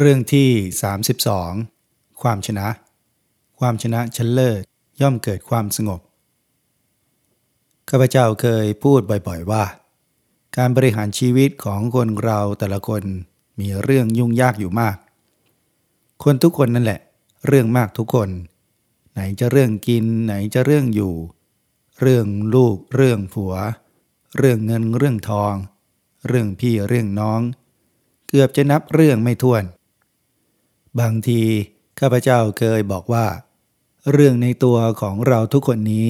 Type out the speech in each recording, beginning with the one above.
เรื่องที่ 32 ความชนะ ความชนะชั้นเลิศย่อมเกิดความสงบ ข้าพเจ้าเคยพูดบ่อยๆว่า การบริหารชีวิตของคนเราแต่ละคนมีเรื่องยุ่งยากอยู่มาก คนทุกคนนั่นแหละ เรื่องมากทุกคน ไหนจะเรื่องกิน ไหนจะเรื่องอยู่ เรื่องลูก เรื่องผัว เรื่องเงินเรื่องทอง เรื่องพี่เรื่องน้องเกือบจะนับเรื่องไม่ถ้วน บางทีข้าพเจ้าเคยบอกว่า เรื่องในตัวของเราทุกคนนี้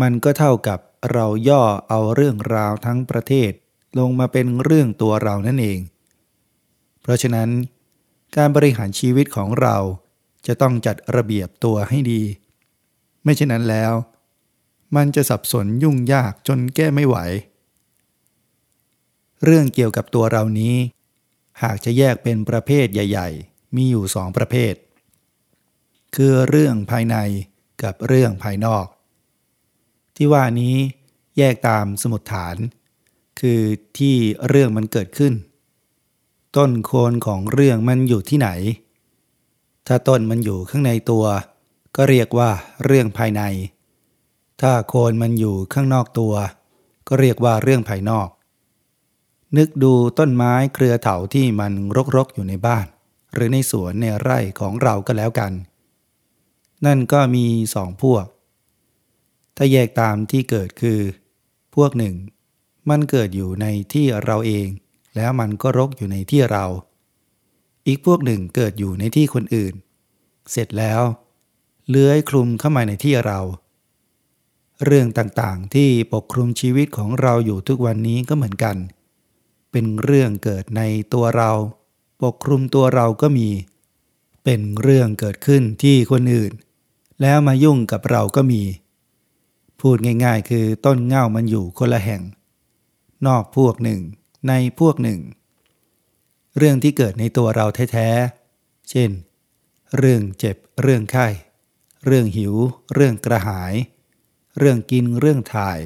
มันก็เท่ากับเราย่อเอาเรื่องราวทั้งประเทศ ลงมาเป็นเรื่องตัวเรานั่นเอง เพราะฉะนั้น การบริหารชีวิตของเราจะต้องจัดระเบียบตัวให้ดี ไม่เช่นนั้นแล้ว มันจะสับสนยุ่งยากจนแก้ไม่ไหว เรื่องเกี่ยวกับตัวเรานี้ หากจะแยกเป็นประเภทใหญ่ ๆ มีอยู่สองประเภท คือเรื่องภายในกับเรื่องภายนอก ที่ว่านี้แยกตามสมุดฐาน คือที่เรื่องมันเกิดขึ้น ต้นโคนของเรื่องมันอยู่ที่ไหน ถ้าต้นมันอยู่ข้างในตัว ก็เรียกว่าเรื่องภายใน ถ้าโคนมันอยู่ข้างนอกตัว ก็เรียกว่าเรื่องภายนอก นึกดูต้นไม้เครือเถาที่มันรกๆอยู่ในบ้าน หรือในสวนในไร่ของเราก็แล้วกัน นั่นก็มีสองพวก ถ้าแยกตามที่เกิดคือ พวกหนึ่ง มันเกิดอยู่ในที่เราเอง แล้วมันก็รกอยู่ในที่เรา อีกพวกหนึ่งเกิดอยู่ในที่คนอื่น เสร็จแล้วเลื้อยคลุมเข้ามาในที่เรา เรื่องต่างๆที่ปกคลุมชีวิตของเราอยู่ทุกวันนี้ก็เหมือนกัน เป็นเรื่องเกิดในตัวเรา ปกคลุมตัวเราก็มี เป็นเรื่องเกิดขึ้นที่คนอื่น แล้วมายุ่งกับเราก็มี พูดง่ายๆ คือต้นเง่ามันอยู่คนละแห่ง นอกพวกหนึ่ง ในพวกหนึ่ง เรื่องที่เกิดในตัวเราแท้ๆ เช่น เรื่องเจ็บ เรื่องไข้ เรื่องหิว เรื่องกระหาย เรื่องกิน เรื่องถ่าย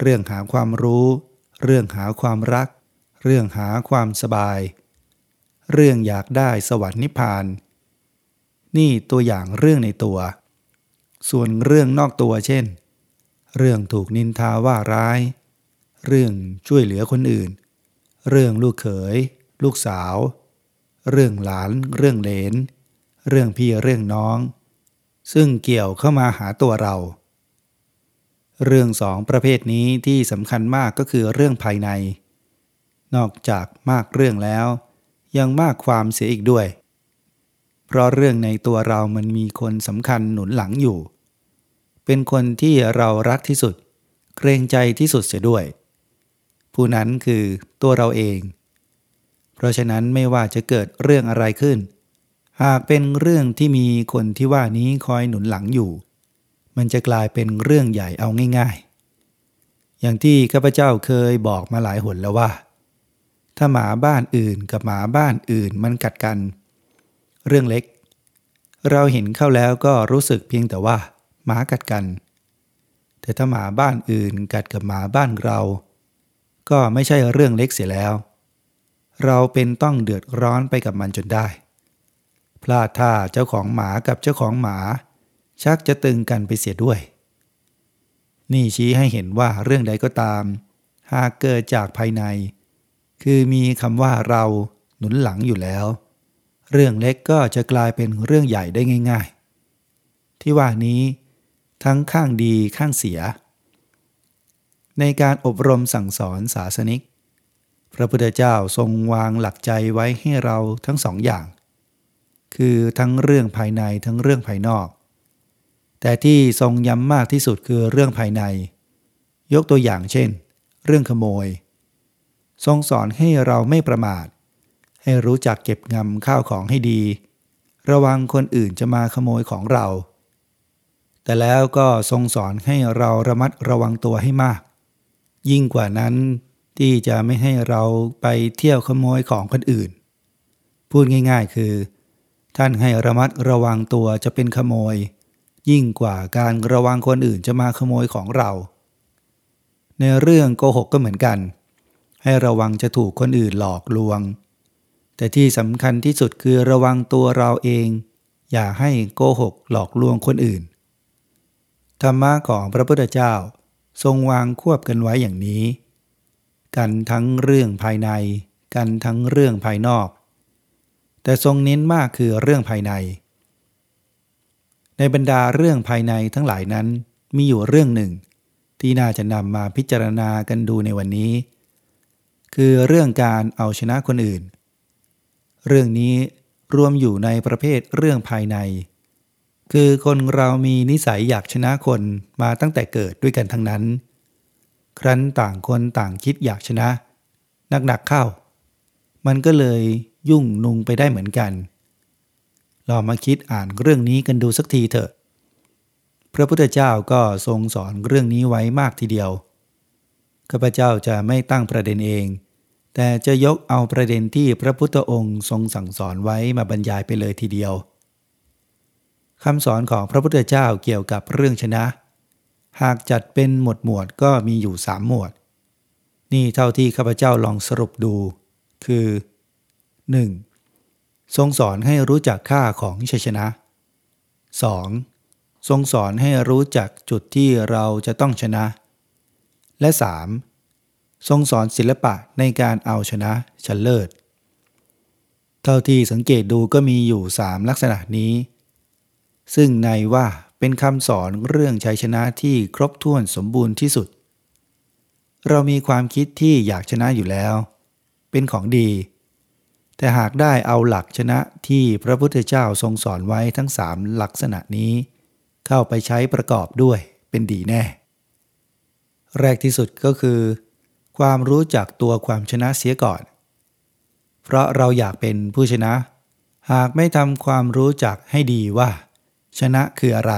เรื่องหาความรู้ เรื่องหาความรัก เรื่องหาความสบาย เรื่องอยากได้สวรรค์นิพพาน นี่ตัวอย่างเรื่องในตัว ส่วนเรื่องนอกตัวเช่น เรื่องถูกนินทาว่าร้าย เรื่องช่วยเหลือคนอื่น เรื่องลูกเขย ลูกสาว เรื่องหลาน เรื่องเลน เรื่องพี่เรื่องน้อง ซึ่งเกี่ยวเข้ามาหาตัวเรา เรื่องสองประเภทนี้ที่สำคัญมากก็คือเรื่องภายใน นอกจากมากเรื่องแล้ว ยังมากความเสียอีกด้วย เพราะเรื่องในตัวเรามันมีคนสำคัญหนุนหลังอยู่ เป็นคนที่เรารักที่สุด เกรงใจที่สุดเสียด้วย ผู้นั้นคือตัวเราเอง เพราะฉะนั้นไม่ว่าจะเกิดเรื่องอะไรขึ้น หากเป็นเรื่องที่มีคนที่ว่านี้คอยหนุนหลังอยู่ มันจะกลายเป็นเรื่องใหญ่เอาง่าย ๆ อย่างที่ข้าพเจ้าเคยบอกมาหลายหนแล้วว่า ถ้าหมาบ้านอื่นกับหมาบ้านอื่นมันกัดกัน เรื่องเล็ก เราเห็นเข้าแล้วก็รู้สึกเพียงแต่ว่า หมากัดกัน แต่ถ้าหมาบ้านอื่นกัดกับหมาบ้านเรา ก็ไม่ใช่เรื่องเล็กเสียแล้ว เราเป็นต้องเดือดร้อนไปกับมันจนได้ พลาดท่าเจ้าของหมากับเจ้าของหมา ชักจะตึงกันไปเสียด้วย นี่ชี้ให้เห็นว่าเรื่องใดก็ตาม หากเกิดจากภายใน คือมีคำว่าเราหนุนหลังอยู่แล้ว เรื่องเล็กก็จะกลายเป็นเรื่องใหญ่ได้ง่าย ๆ ที่ว่านี้ทั้งข้างดีข้างเสีย ในการอบรมสั่งสอนศาสนิก พระพุทธเจ้าทรงวางหลักใจไว้ให้เราทั้งสองอย่าง คือทั้งเรื่องภายในทั้งเรื่องภายนอก แต่ที่ทรงย้ำมากที่สุดคือเรื่องภายใน ยกตัวอย่างเช่น เรื่องขโมย ทรงสอนให้เราไม่ประมาท ให้รู้จักเก็บงำข้าวของให้ดี ระวังคนอื่นจะมาขโมยของเรา แต่แล้วก็ทรงสอนให้เราระมัดระวังตัวให้มาก ยิ่งกว่านั้นที่จะไม่ให้เราไปเที่ยวขโมยของคนอื่น พูดง่ายๆคือ ท่านให้ระมัดระวังตัวจะเป็นขโมย ยิ่งกว่าการระวังคนอื่นจะมาขโมยของเรา ในเรื่องโกหกก็เหมือนกัน ให้ระวังจะถูกคนอื่นหลอกลวง แต่ที่สำคัญที่สุดคือระวังตัวเราเอง อย่าให้โกหกหลอกลวงคนอื่น ธรรมะของพระพุทธเจ้าทรงวางควบกันไว้อย่างนี้ กันทั้งเรื่องภายใน กันทั้งเรื่องภายนอก แต่ทรงเน้นมากคือเรื่องภายใน ในบรรดาเรื่องภายในทั้งหลายนั้นมีอยู่เรื่องหนึ่ง ที่น่าจะนำมาพิจารณากันดูในวันนี้ คือเรื่องการเอาชนะคนอื่น เรื่องนี้รวมอยู่ในประเภทเรื่องภายใน คือคนเรามีนิสัยอยากชนะคนมาตั้งแต่เกิดด้วยกันทั้งนั้น ครั้นต่างคนต่างคิดอยากชนะหนักๆเข้า มันก็เลยยุ่งนุงไปได้เหมือนกันลองมาคิดอ่านเรื่องนี้กันดูสักทีเถอะ พระพุทธเจ้าก็ทรงสอนเรื่องนี้ไว้มากทีเดียว ข้าพเจ้าจะไม่ตั้งประเด็นเอง แต่จะยกเอาประเด็นที่พระพุทธองค์ทรงสั่งสอนไว้มาบรรยายไปเลยทีเดียวคำสอนของพระพุทธเจ้าเกี่ยวกับเรื่องชนะ หากจัดเป็นหมวดหมวดก็มีอยู่สามหมวด นี่เท่าที่ข้าพเจ้าลองสรุปดู คือ 1. ทรงสอนให้รู้จักค่าของชัยชนะ 2. ทรงสอนให้รู้จักจุดที่เราจะต้องชนะ และ 3. ทรงสอนศิลปะในการเอาชนะชันเลิศ เท่าที่สังเกตดูก็มีอยู่สามลักษณะนี้ ซึ่งในว่าเป็นคำสอนเรื่องชัยชนะที่ครบถ้วนสมบูรณ์ที่สุด เรามีความคิดที่อยากชนะอยู่แล้ว เป็นของดี แต่หากได้เอาหลักชนะที่พระพุทธเจ้าทรงสอนไว้ทั้งสามลักษณะนี้ เข้าไปใช้ประกอบด้วยเป็นดีแน่ แรกที่สุดก็คือ ความรู้จักตัวความชนะเสียก่อน เพราะเราอยากเป็นผู้ชนะ หากไม่ทำความรู้จักให้ดีว่า ชนะคืออะไร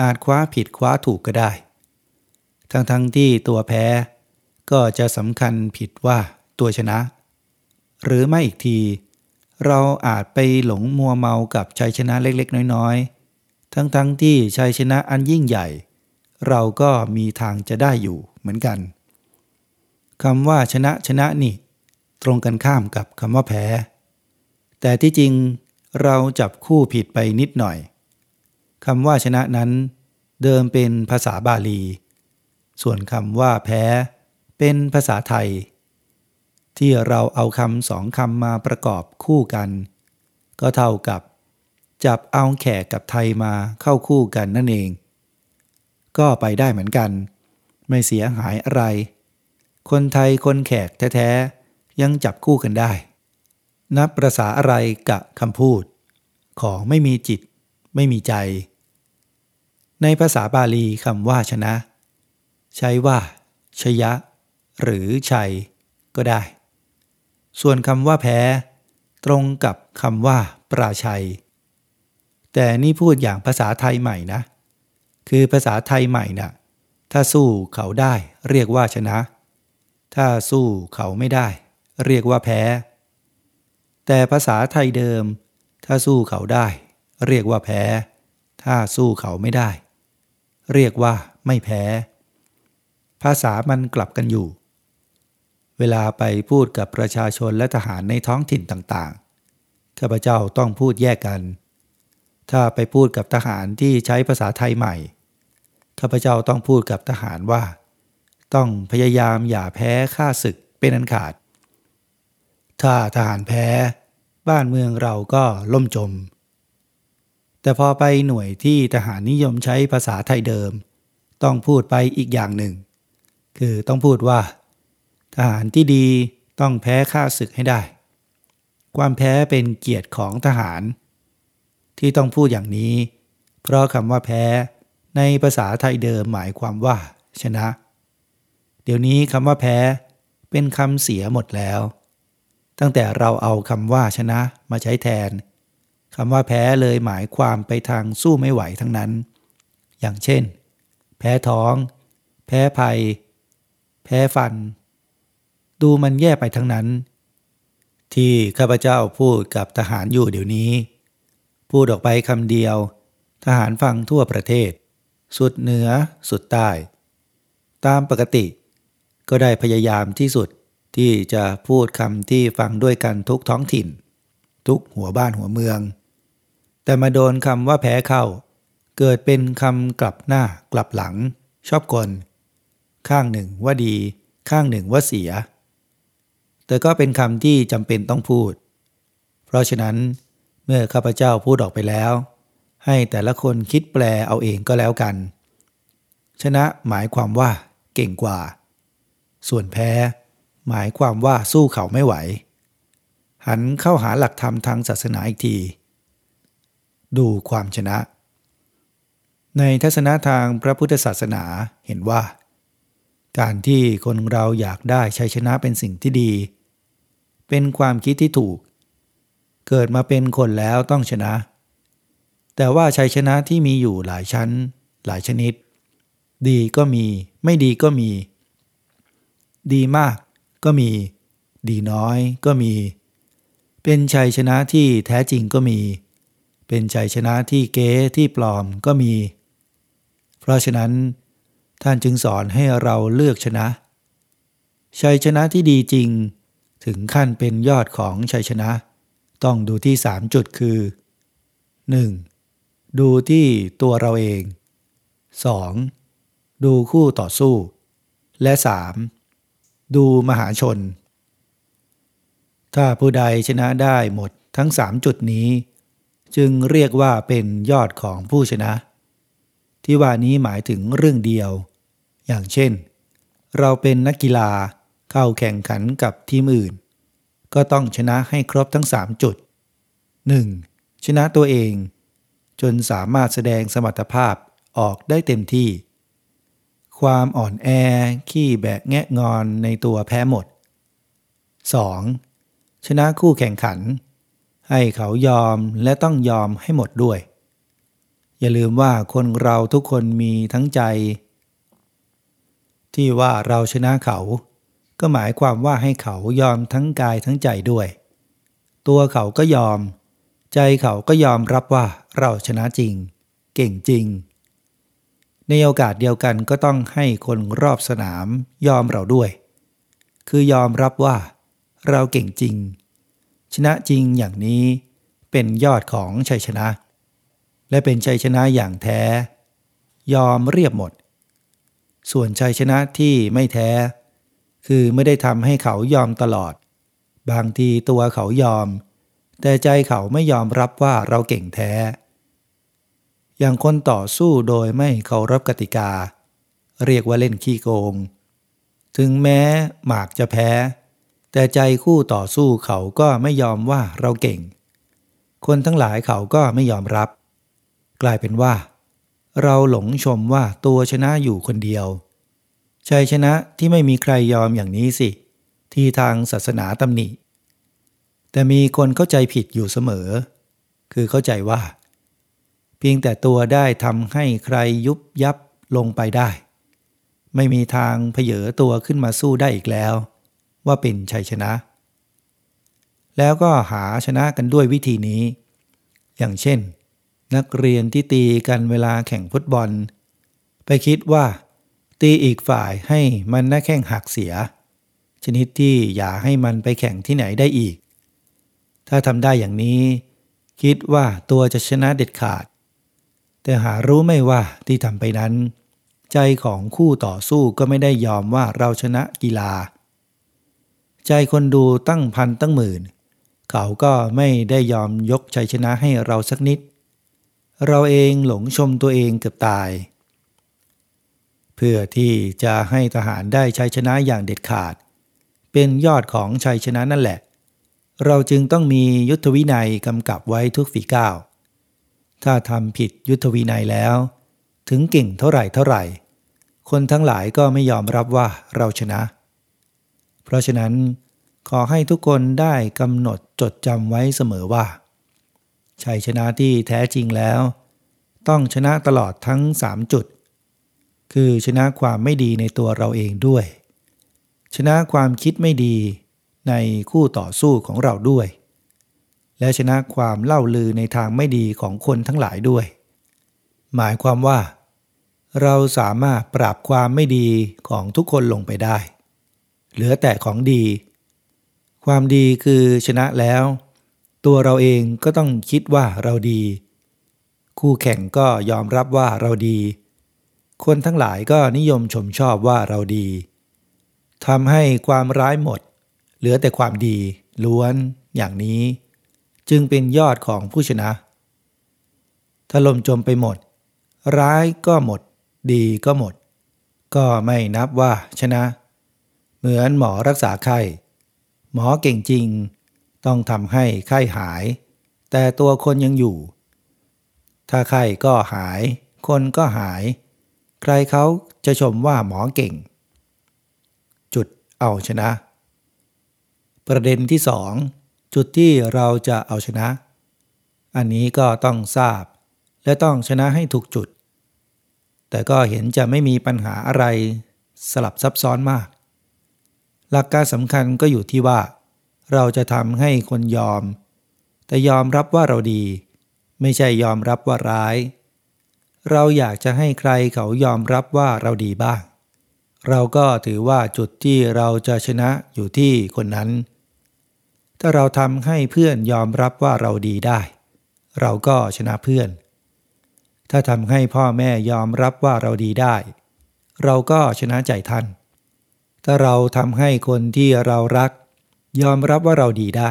อาจคว้าผิดคว้าถูกก็ได้ ทั้งๆทที่ตัวแพ้ ก็จะสำคัญผิดว่าตัวชนะ หรือไม่อีกที เราอาจไปหลงมัวเมากับชัยชนะเล็กๆ น้อยๆ ทั้งๆทที่ชัยชนะอันยิ่งใหญ่ เราก็มีทางจะได้อยู่เหมือนกันคำว่าชนะชนะนี่ ตรงกันข้ามกับคำว่าแพ้ แต่ที่จริงเราจับคู่ผิดไปนิดหน่อยคำว่าชนะนั้น เดิมเป็นภาษาบาลี ส่วนคำว่าแพ้ เป็นภาษาไทย ที่เราเอาคำสองคำมาประกอบคู่กัน ก็เท่ากับ จับเอาแขกกับไทยมาเข้าคู่กันนั่นเอง ก็ไปได้เหมือนกัน ไม่เสียหายอะไร คนไทยคนแขกแท้ๆ ยังจับคู่กันได้ นับประษาอะไรกับคำพูด ของไม่มีจิต ไม่มีใจ ในภาษาบาลีคำว่าชนะ ใช้ว่า ชยะ หรือชัย ก็ได้ ส่วนคำว่าแพ้ ตรงกับคำว่า ปราชัย แต่นี่พูดอย่างภาษาไทยใหม่นะ คือภาษาไทยใหม่นะ่ะถ้าสู้เขาได้เรียกว่าชนะ ถ้าสู้เขาไม่ได้ เรียกว่าแพ้ แต่ภาษาไทยเดิม ถ้าสู้เขาได้ เรียกว่าแพ้ ถ้าสู้เขาไม่ได้ เรียกว่าไม่แพ้ ภาษามันกลับกันอยู่ เวลาไปพูดกับประชาชนและทหารในท้องถิ่นต่างๆข้าพเจ้าต้องพูดแยกกัน ถ้าไปพูดกับทหารที่ใช้ภาษาไทยใหม่ ข้าพเจ้าต้องพูดกับทหารว่า ต้องพยายามอย่าแพ้ข้าศึกเป็นอันขาด ถ้าทหารแพ้ บ้านเมืองเราก็ล่มจม แต่พอไปหน่วยที่ทหารนิยมใช้ภาษาไทยเดิม ต้องพูดไปอีกอย่างหนึ่ง คือต้องพูดว่า ทหารที่ดีต้องแพ้ข้าศึกให้ได้ ความแพ้เป็นเกียรติของทหาร ที่ต้องพูดอย่างนี้ เพราะคำว่าแพ้ ในภาษาไทยเดิมหมายความว่า ชนะ เดี๋ยวนี้คำว่าแพ้เป็นคำเสียหมดแล้ว ตั้งแต่เราเอาคำว่าชนะมาใช้แทนคำว่าแพ้เลยหมายความไปทางสู้ไม่ไหวทั้งนั้น อย่างเช่น แพ้ท้อง แพ้ภัย แพ้ฟัน ดูมันแย่ไปทั้งนั้น ที่ข้าพเจ้าพูดกับทหารอยู่เดี๋ยวนี้ พูดออกไปคำเดียว ทหารฟังทั่วประเทศ สุดเหนือสุดใต้ ตามปกติ ก็ได้พยายามที่สุดที่จะพูดคำที่ฟังด้วยกันทุกท้องถิ่น ทุกหัวบ้านหัวเมือง แต่มาโดนคำว่าแพ้เข้า เกิดเป็นคำกลับหน้ากลับหลัง ชอบกล ข้างหนึ่งว่าดี ข้างหนึ่งว่าเสีย แต่ก็เป็นคำที่จำเป็นต้องพูด เพราะฉะนั้นเมื่อข้าพเจ้าพูดออกไปแล้ว ให้แต่ละคนคิดแปลเอาเองก็แล้วกัน ชนะหมายความว่าเก่งกว่า ส่วนแพ้ หมายความว่าสู้เขาไม่ไหว หันเข้าหาหลักธรรมทางศาสนาอีกที ดูความชนะ ในทัศนะทางพระพุทธศาสนาเห็นว่า การที่คนเราอยากได้ชัยชนะเป็นสิ่งที่ดี เป็นความคิดที่ถูก เกิดมาเป็นคนแล้วต้องชนะ แต่ว่าชัยชนะที่มีอยู่หลายชั้น หลายชนิด ดีก็มี ไม่ดีก็มี ดีมากก็มี ดีน้อยก็มี เป็นชัยชนะที่แท้จริงก็มี เป็นชัยชนะที่เก๊ที่ปลอมก็มี เพราะฉะนั้น ท่านจึงสอนให้เราเลือกชนะ ชัยชนะที่ดีจริง ถึงขั้นเป็นยอดของชัยชนะ ต้องดูที่สามจุดคือ 1. ดูที่ตัวเราเอง 2. ดูคู่ต่อสู้ และ 3. ดูมหาชน ถ้าผู้ใดชนะได้หมดทั้งสามจุดนี้ จึงเรียกว่าเป็นยอดของผู้ชนะ ที่ว่านี้หมายถึงเรื่องเดียว อย่างเช่น เราเป็นนักกีฬาเข้าแข่งขันกับทีมอื่น ก็ต้องชนะให้ครบทั้งสามจุด 1. ชนะตัวเอง จนสามารถแสดงสมรรถภาพออกได้เต็มที่ ความอ่อนแอขี้แบกแงะงอนในตัวแพ้หมด 2. ชนะคู่แข่งขัน ให้เขายอมและต้องยอมให้หมดด้วย อย่าลืมว่าคนเราทุกคนมีทั้งใจ ที่ว่าเราชนะเขา ก็หมายความว่าให้เขายอมทั้งกายทั้งใจด้วย ตัวเขาก็ยอม ใจเขาก็ยอมรับว่าเราชนะจริง เก่งจริง ในโอกาสเดียวกันก็ต้องให้คนรอบสนามยอมเราด้วย คือยอมรับว่า เราเก่งจริง ชนะจริงอย่างนี้เป็นยอดของชัยชนะ และเป็นชัยชนะอย่างแท้ ยอมเรียบหมด ส่วนชัยชนะที่ไม่แท้ คือไม่ได้ทำให้เขายอมตลอด บางทีตัวเขายอม แต่ใจเขาไม่ยอมรับว่าเราเก่งแท้ อย่างคนต่อสู้โดยไม่เคารพกติกา เรียกว่าเล่นขี้โกง ถึงแม้หมากจะแพ้ แต่ใจคู่ต่อสู้เขาก็ไม่ยอมว่าเราเก่ง คนทั้งหลายเขาก็ไม่ยอมรับ กลายเป็นว่า เราหลงชมว่าตัวชนะอยู่คนเดียว ชัยชนะที่ไม่มีใครยอมอย่างนี้สิ ที่ทางศาสนาตำหนิ แต่มีคนเข้าใจผิดอยู่เสมอ คือเข้าใจว่า เพียงแต่ตัวได้ทำให้ใครยุบยับลงไปได้ ไม่มีทางเพเยอตัวขึ้นมาสู้ได้อีกแล้ว ว่าเป็นชัยชนะ แล้วก็หาชนะกันด้วยวิธีนี้ อย่างเช่น นักเรียนที่ตีกันเวลาแข่งฟุตบอล ไปคิดว่า ตีอีกฝ่ายให้มันหน้าแข้งหักเสีย ชนิดที่อย่าให้มันไปแข่งที่ไหนได้อีก ถ้าทำได้อย่างนี้ คิดว่าตัวจะชนะเด็ดขาด แต่หารู้ไม่ว่าที่ทำไปนั้น ใจของคู่ต่อสู้ก็ไม่ได้ยอมว่าเราชนะกีฬา ใจคนดูตั้งพันตั้งหมื่น เขาก็ไม่ได้ยอมยกชัยชนะให้เราสักนิด เราเองหลงชมตัวเองเกือบตาย เพื่อที่จะให้ทหารได้ชัยชนะอย่างเด็ดขาด เป็นยอดของชัยชนะนั่นแหละ เราจึงต้องมียุทธวินัยกำกับไว้ทุกฝีก้าว ถ้าทำผิดยุทธวินัยแล้ว ถึงเก่งเท่าไหร่เท่าไหร่ คนทั้งหลายก็ไม่ยอมรับว่าเราชนะ เพราะฉะนั้น ขอให้ทุกคนได้กำหนดจดจำไว้เสมอว่า ชัยชนะที่แท้จริงแล้ว ต้องชนะตลอดทั้งสามจุด คือชนะความไม่ดีในตัวเราเองด้วย ชนะความคิดไม่ดี ในคู่ต่อสู้ของเราด้วย และชนะความเล่าลือในทางไม่ดีของคนทั้งหลายด้วย หมายความว่า เราสามารถปราบความไม่ดีของทุกคนลงไปได้ เหลือแต่ของดี ความดีคือชนะแล้ว ตัวเราเองก็ต้องคิดว่าเราดี คู่แข่งก็ยอมรับว่าเราดี คนทั้งหลายก็นิยมชมชอบว่าเราดีทำให้ความร้ายหมด เหลือแต่ความดีล้วนอย่างนี้ จึงเป็นยอดของผู้ชนะถ้าลมจมไปหมด ร้ายก็หมด ดีก็หมด ก็ไม่นับว่าชนะ เหมือนหมอรักษาไข้ หมอเก่งจริง ต้องทำให้ไข้หาย แต่ตัวคนยังอยู่ ถ้าไข้ก็หาย คนก็หาย ใครเขาจะชมว่าหมอเก่ง จุดเอาชนะ ประเด็นที่สองจุดที่เราจะเอาชนะ อันนี้ก็ต้องทราบ และต้องชนะให้ถูกจุด แต่ก็เห็นจะไม่มีปัญหาอะไรสลับซับซ้อนมาก หลักการสำคัญก็อยู่ที่ว่า เราจะทำให้คนยอม แต่ยอมรับว่าเราดี ไม่ใช่ยอมรับว่าร้าย เราอยากจะให้ใครเขายอมรับว่าเราดีบ้างเราก็ถือว่าจุดที่เราจะชนะอยู่ที่คนนั้น ถ้าเราทำให้เพื่อนยอมรับว่าเราดีได้ เราก็ชนะเพื่อน ถ้าทำให้พ่อแม่ยอมรับว่าเราดีได้ เราก็ชนะใจท่าน ถ้าเราทำให้คนที่เรารัก ยอมรับว่าเราดีได้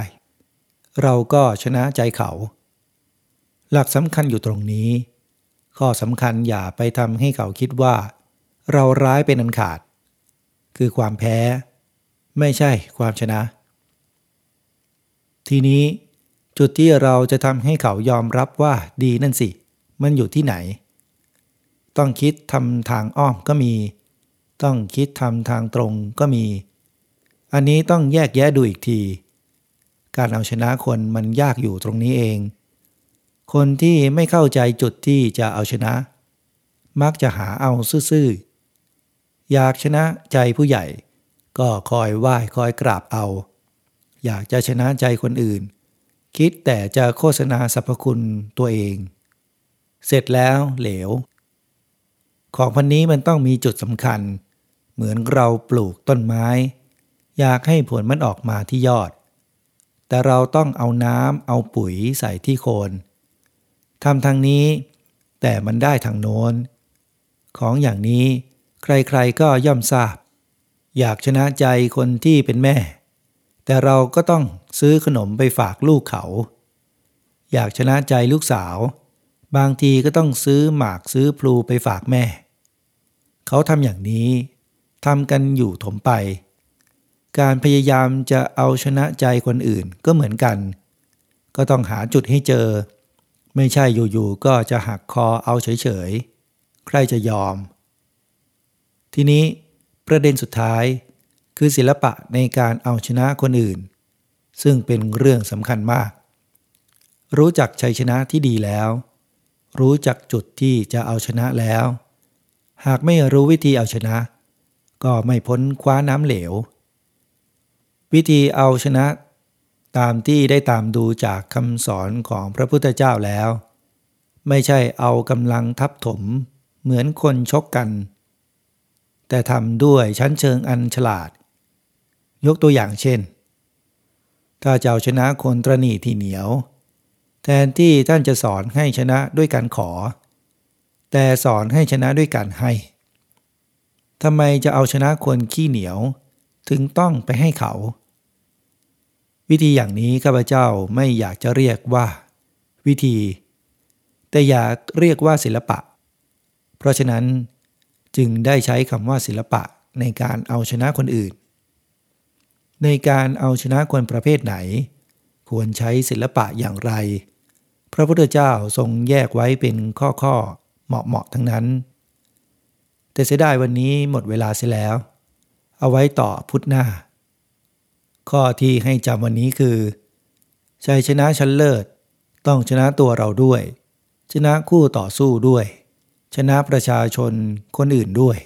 เราก็ชนะใจเขา หลักสำคัญอยู่ตรงนี้ ข้อสำคัญอย่าไปทำให้เขาคิดว่า เราร้ายเป็นอันขาด คือความแพ้ ไม่ใช่ความชนะ ทีนี้จุดที่เราจะทำให้เขายอมรับว่าดีนั่นสิ มันอยู่ที่ไหน ต้องคิดทำทางอ้อมก็มี ต้องคิดทำทางตรงก็มี อันนี้ต้องแยกแยะดูอีกที การเอาชนะคนมันยากอยู่ตรงนี้เอง คนที่ไม่เข้าใจจุดที่จะเอาชนะ มักจะหาเอาซื่อๆอยากชนะใจผู้ใหญ่ ก็คอยไหว้คอยกราบเอา อยากจะชนะใจคนอื่น คิดแต่จะโฆษณาสรรพคุณตัวเอง เสร็จแล้วเหลว ของพันนี้มันต้องมีจุดสำคัญ เหมือนเราปลูกต้นไม้ อยากให้ผลมันออกมาที่ยอด แต่เราต้องเอาน้ำเอาปุ๋ยใส่ที่โคนทำทางนี้ แต่มันได้ทางโน้น ของอย่างนี้ใครๆก็ย่อมทราบ อยากชนะใจคนที่เป็นแม่ แต่เราก็ต้องซื้อขนมไปฝากลูกเขา อยากชนะใจลูกสาว บางทีก็ต้องซื้อหมากซื้อพลูไปฝากแม่ เขาทำอย่างนี้ทำกันอยู่ถมไป การพยายามจะเอาชนะใจคนอื่นก็เหมือนกัน ก็ต้องหาจุดให้เจอ ไม่ใช่อยู่ๆก็จะหักคอเอาเฉยๆ ใครจะยอม ทีนี้ประเด็นสุดท้าย คือศิลปะในการเอาชนะคนอื่น ซึ่งเป็นเรื่องสำคัญมาก รู้จักชัยชนะที่ดีแล้ว รู้จักจุดที่จะเอาชนะแล้ว หากไม่รู้วิธีเอาชนะ ก็ไม่พ้นคว้าน้ำเหลว วิธีเอาชนะ ตามที่ได้ตามดูจากคำสอนของพระพุทธเจ้าแล้ว ไม่ใช่เอากำลังทับถมเหมือนคนชกกัน แต่ทำด้วยชั้นเชิงอันฉลาด ยกตัวอย่างเช่น ถ้าจะเอาชนะคนตรณีที่เหนียว แทนที่ท่านจะสอนให้ชนะด้วยการขอ แต่สอนให้ชนะด้วยการให้ทำไมจะเอาชนะคนขี้เหนียว ถึงต้องไปให้เขา วิธีอย่างนี้ข้าพเจ้าไม่อยากจะเรียกว่า วิธี แต่อยากเรียกว่าศิลปะ เพราะฉะนั้นจึงได้ใช้คำว่าศิลปะในการเอาชนะคนอื่น ในการเอาชนะคนประเภทไหน ควรใช้ศิลปะอย่างไร พระพุทธเจ้าทรงแยกไว้เป็นข้อข้อเหมาะเหมาะทั้งนั้น แต่เสียดายวันนี้หมดเวลาเสียแล้ว เอาไว้ต่อพุทธหน้า ข้อที่ให้จำวันนี้คือชัยชนะชั้นเลิศ ต้องชนะตัวเราด้วย ชนะคู่ต่อสู้ด้วย ชนะประชาชนคนอื่นด้วย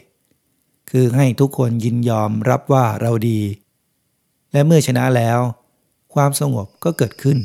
คือให้ทุกคนยินยอมรับว่าเราดี และเมื่อชนะแล้ว ความสงบก็เกิดขึ้น